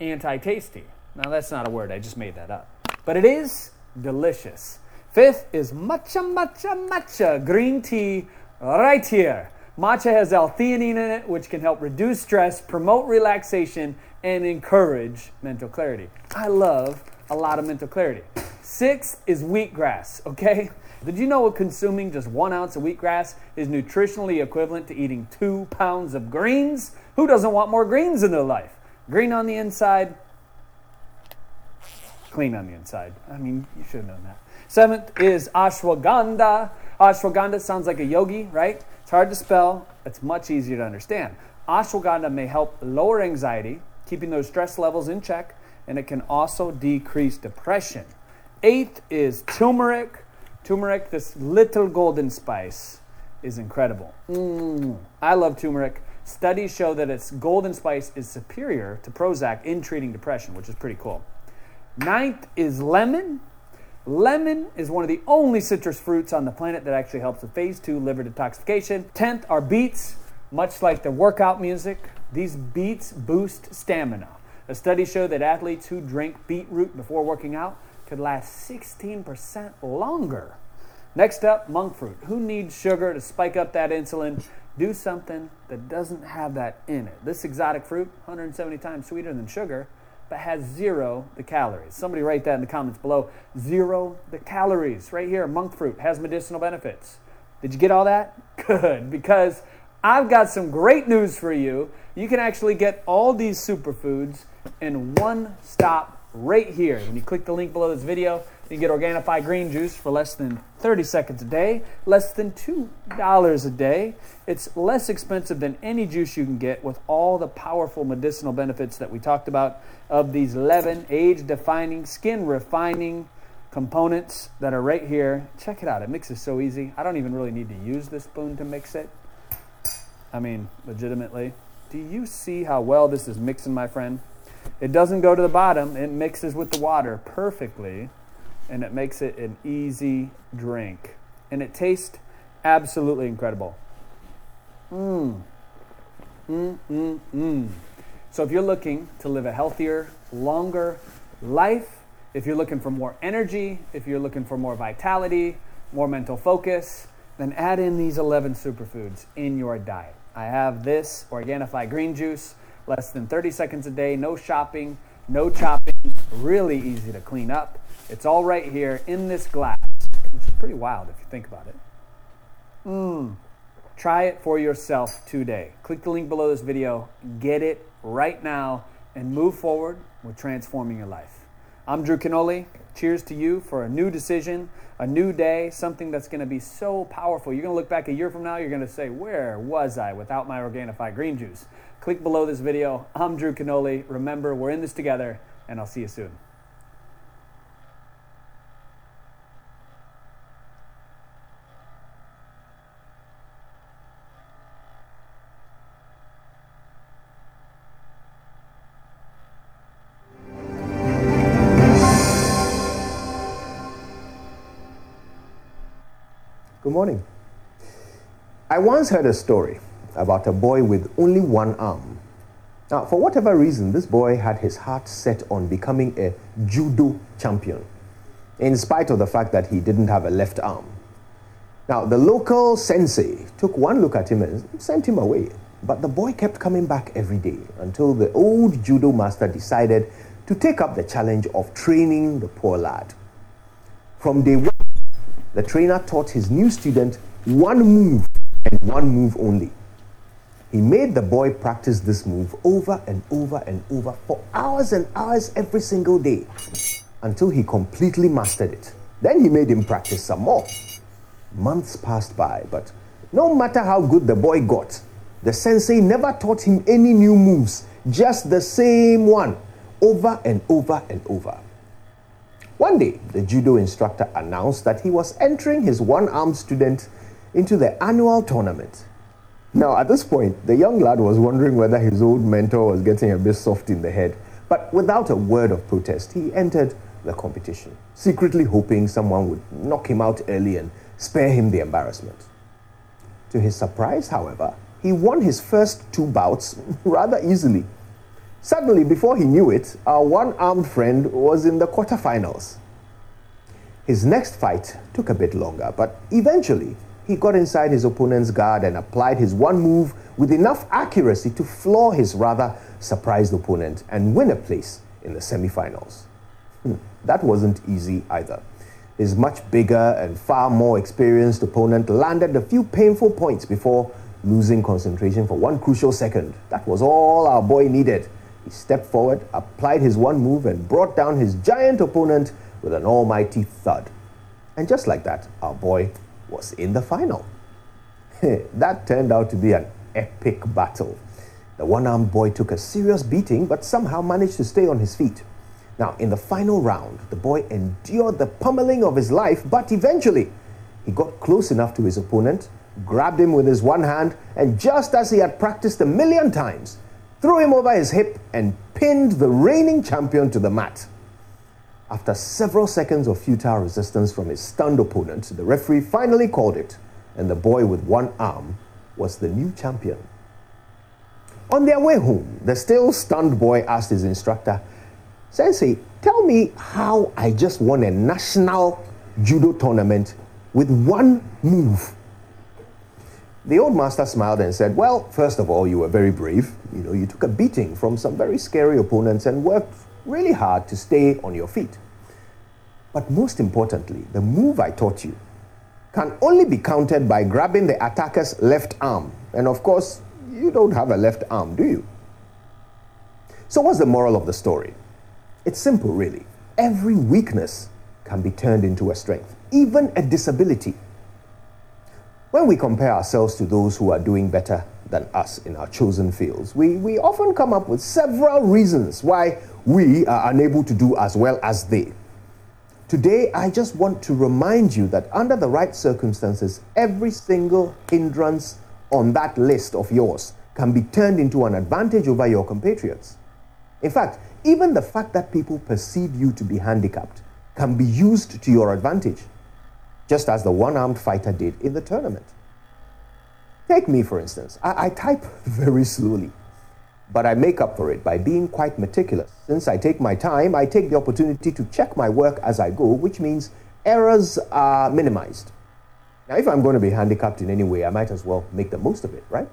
anti tasty. Now, that's not a word, I just made that up. But it is delicious. Fifth is matcha, matcha, matcha green tea right here. Matcha has L-theanine in it, which can help reduce stress, promote relaxation, and encourage mental clarity. I love a lot of mental clarity. Sixth is wheatgrass, okay? Did you know consuming just one ounce of wheatgrass is nutritionally equivalent to eating two pounds of greens? Who doesn't want more greens in their life? Green on the inside, clean on the inside. I mean, you should have known that. Seventh is ashwagandha. Ashwagandha sounds like a yogi, right? It's hard to spell, it's much easier to understand. Ashwagandha may help lower anxiety, keeping those stress levels in check, and it can also decrease depression. Eighth is turmeric. Turmeric, this little golden spice, is incredible. Mm, I love turmeric. Studies show that its golden spice is superior to Prozac in treating depression, which is pretty cool. Ninth is lemon. Lemon is one of the only citrus fruits on the planet that actually helps with phase two liver detoxification. Tenth are beets. Much like the workout music, these beets boost stamina. A study showed that athletes who drink beetroot before working out could last 16% longer. Next up, monk fruit. Who needs sugar to spike up that insulin? Do something that doesn't have that in it. This exotic fruit, 170 times sweeter than sugar, but has zero the calories. Somebody write that in the comments below. Zero the calories. Right here, monk fruit has medicinal benefits. Did you get all that? Good, because I've got some great news for you. You can actually get all these superfoods in one stop right here. When you click the link below this video, you can get Organifi green juice for less than 30 seconds a day, less than $2 a day. It's less expensive than any juice you can get with all the powerful medicinal benefits that we talked about of these 11 age defining, skin refining components that are right here. Check it out. It mixes so easy. I don't even really need to use the spoon to mix it. I mean, legitimately. Do you see how well this is mixing, my friend? It doesn't go to the bottom, it mixes with the water perfectly and it makes it an easy drink. And it tastes absolutely incredible. Mmm. Mmm, mmm, mmm. So if you're looking to live a healthier, longer life, if you're looking for more energy, if you're looking for more vitality, more mental focus, then add in these 11 superfoods in your diet. I have this Organifi green juice, less than 30 seconds a day, no shopping, no chopping, really easy to clean up. It's all right here in this glass, which is pretty wild if you think about it. Mmm. Try it for yourself today. Click the link below this video, get it right now, and move forward with transforming your life. I'm Drew Canole. Cheers to you for a new decision, a new day, something that's going to be so powerful. You're going to look back a year from now, you're going to say, Where was I without my Organifi green juice? Click below this video. I'm Drew Canole. Remember, we're in this together, and I'll see you soon. Good morning. I once heard a story about a boy with only one arm. Now, for whatever reason, this boy had his heart set on becoming a judo champion, in spite of the fact that he didn't have a left arm. Now, the local sensei took one look at him and sent him away. But the boy kept coming back every day until the old judo master decided to take up the challenge of training the poor lad. From day one, the trainer taught his new student one move and one move only. He made the boy practice this move over and over and over for hours and hours every single day until he completely mastered it. Then he made him practice some more. Months passed by, but no matter how good the boy got, the sensei never taught him any new moves, just the same one over and over and over. One day, the judo instructor announced that he was entering his one armed student into the annual tournament. Now, at this point, the young lad was wondering whether his old mentor was getting a bit soft in the head, but without a word of protest, he entered the competition, secretly hoping someone would knock him out early and spare him the embarrassment. To his surprise, however, he won his first two bouts rather easily. Suddenly, before he knew it, our one armed friend was in the quarterfinals. His next fight took a bit longer, but eventually he got inside his opponent's guard and applied his one move with enough accuracy to floor his rather surprised opponent and win a place in the semifinals. Hmm, that wasn't easy either. His much bigger and far more experienced opponent landed a few painful points before losing concentration for one crucial second. That was all our boy needed. He stepped forward, applied his one move, and brought down his giant opponent with an almighty thud. And just like that, our boy was in the final. that turned out to be an epic battle. The one armed boy took a serious beating, but somehow managed to stay on his feet. Now, in the final round, the boy endured the pummeling of his life, but eventually he got close enough to his opponent, grabbed him with his one hand, and just as he had practiced a million times, threw him over his hip and pinned the reigning champion to the mat. After several seconds of futile resistance from his stunned opponent, the referee finally called it, and the boy with one arm was the new champion. On their way home, the still stunned boy asked his instructor, Sensei, tell me how I just won a national judo tournament with one move. The old master smiled and said, Well, first of all, you were very brave. You know, you took a beating from some very scary opponents and worked really hard to stay on your feet. But most importantly, the move I taught you can only be counted by grabbing the attacker's left arm. And of course, you don't have a left arm, do you? So, what's the moral of the story? It's simple, really. Every weakness can be turned into a strength, even a disability. When we compare ourselves to those who are doing better than us in our chosen fields, we, we often come up with several reasons why we are unable to do as well as they. Today, I just want to remind you that under the right circumstances, every single hindrance on that list of yours can be turned into an advantage over your compatriots. In fact, even the fact that people perceive you to be handicapped can be used to your advantage, just as the one armed fighter did in the tournament. Take me, for instance. I, I, type very slowly, but I make up for it by being quite meticulous. Since I take my time, I take the opportunity to check my work as I go, which means errors are minimized. Now, if I'm going to be handicapped in any way, I might as well make the most of it, right?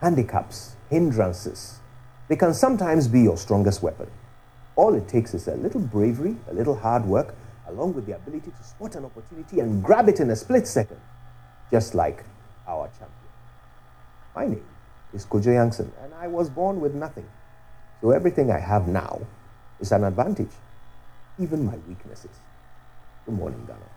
Handicaps, hindrances, they can sometimes be your strongest weapon. All it takes is a little bravery, a little hard work, along with the ability to spot an opportunity and grab it in a split second, just like our champion. My name is Kojo Yankson, and I was born with nothing. So everything I have now is an advantage, even my weaknesses. Good morning, Ghana.